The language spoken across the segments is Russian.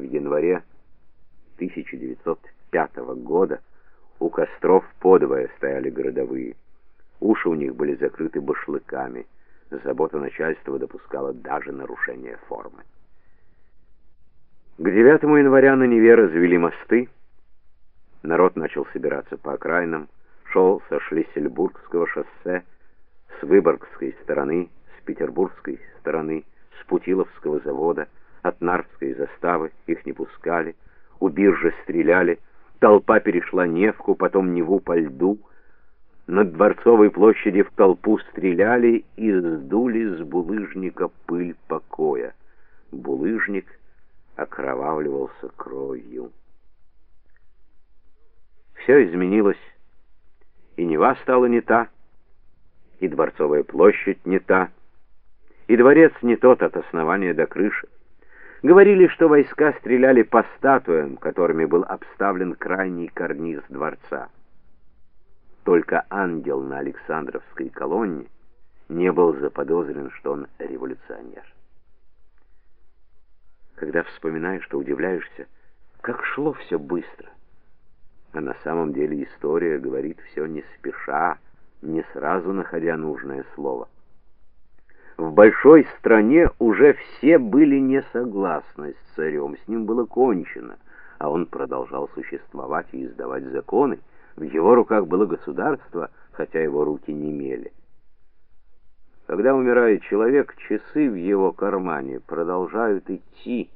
в январе 1905 года у костров подвое стояли городовые. Уши у них были закрыты башлыками. Забота начальства допускала даже нарушение формы. К 9 января на Неве развели мосты. Народ начал собираться по окраинам, шел со Шлиссельбургского шоссе, с Выборгской стороны, с Петербургской стороны, с Путиловского завода, от Нарвской заставы, их не пускали, у биржи стреляли, толпа перешла Невку, потом Неву по льду, над Дворцовой площади в толпу стреляли и сдули с булыжника пыль покоя. Булыжник окровавливался кровью. Все изменилось, и Нева стала не та, и Дворцовая площадь не та, и дворец не тот от основания до крыши. Говорили, что войска стреляли по статуям, которыми был обставлен крайний карниз дворца. Только ангел на Александровской колонне не был заподозрен, что он революционер. Когда вспоминаешь, что удивляешься, как шло все быстро. А на самом деле история говорит все не спеша, не сразу находя нужное слово. В большой стране уже все были не согласны с царем, с ним было кончено, а он продолжал существовать и издавать законы. В его руках было государство, хотя его руки не мели. Когда умирает человек, часы в его кармане продолжают идти.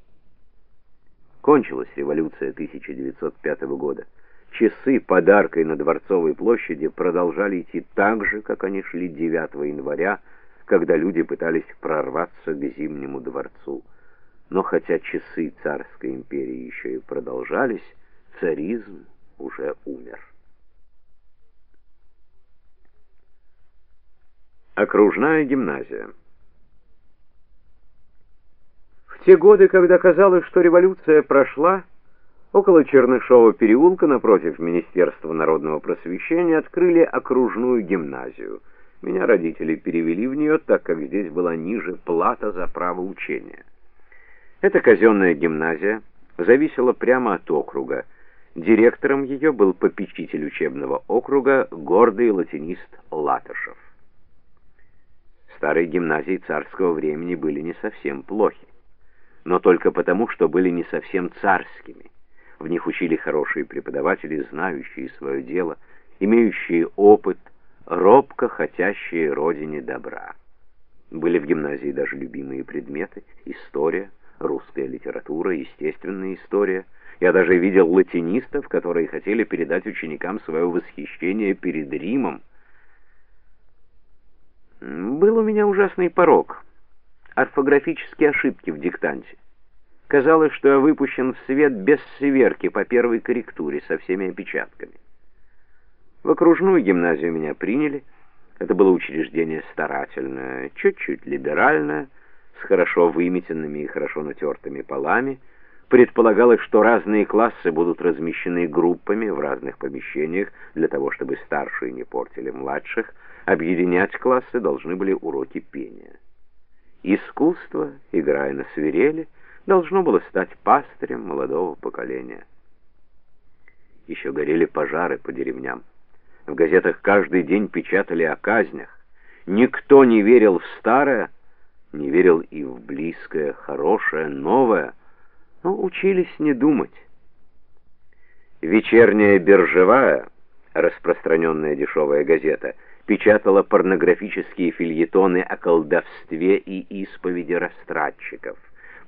Кончилась революция 1905 года. Часы подаркой на Дворцовой площади продолжали идти так же, как они шли 9 января когда люди пытались прорваться к Зимнему дворцу. Но хотя часы царской империи еще и продолжались, царизм уже умер. Окружная гимназия В те годы, когда казалось, что революция прошла, около Чернышова переулка напротив Министерства народного просвещения открыли окружную гимназию – меня родители перевели в нее, так как здесь была ниже плата за право учения. Эта казенная гимназия зависела прямо от округа. Директором ее был попечитель учебного округа, гордый латинист Латышев. Старые гимназии царского времени были не совсем плохи, но только потому, что были не совсем царскими. В них учили хорошие преподаватели, знающие свое дело, имеющие опыт, робко хотящие родине добра. Были в гимназии даже любимые предметы: история, русская литература, естественная история. Я даже видел латинистов, которые хотели передать ученикам свое восхищение перед Римом. Был у меня ужасный порок орфографические ошибки в диктанте. Казалось, что я выпущен в свет без сверки по первой корректуре со всеми опечатками. В окружную гимназию меня приняли. Это было учреждение старательное, чуть-чуть либеральное, с хорошо выметенными и хорошо натертыми полами. Предполагалось, что разные классы будут размещены группами в разных помещениях для того, чтобы старшие не портили младших. Объединять классы должны были уроки пения. Искусство, играя на свирели, должно было стать пастырем молодого поколения. Еще горели пожары по деревням. В газетах каждый день печатали о казнях. Никто не верил в старое, не верил и в близкое, хорошее, новое, но учились не думать. Вечерняя биржевая, распространенная дешевая газета, печатала порнографические фильетоны о колдовстве и исповеди растратчиков,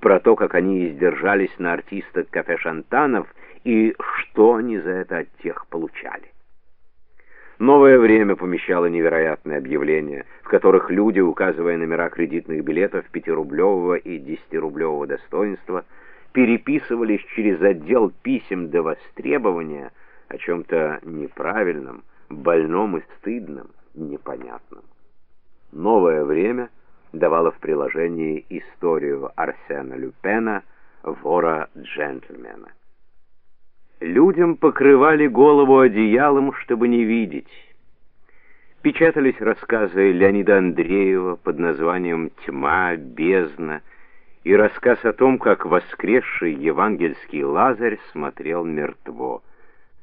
про то, как они издержались на артисток кафе Шантанов и что они за это от тех получали. Новое время помещало невероятные объявления, в которых люди, указывая номера кредитных билетов пятирублевого и десятирублевого достоинства, переписывались через отдел писем до востребования о чем-то неправильном, больном и стыдном, непонятном. Новое время давало в приложении историю Арсена Люпена, вора-джентльмена. Людям покрывали голову одеялом, чтобы не видеть. Печатались рассказы Леонида Андреева под названием «Тьма», «Бездна» и рассказ о том, как воскресший евангельский Лазарь смотрел мертво.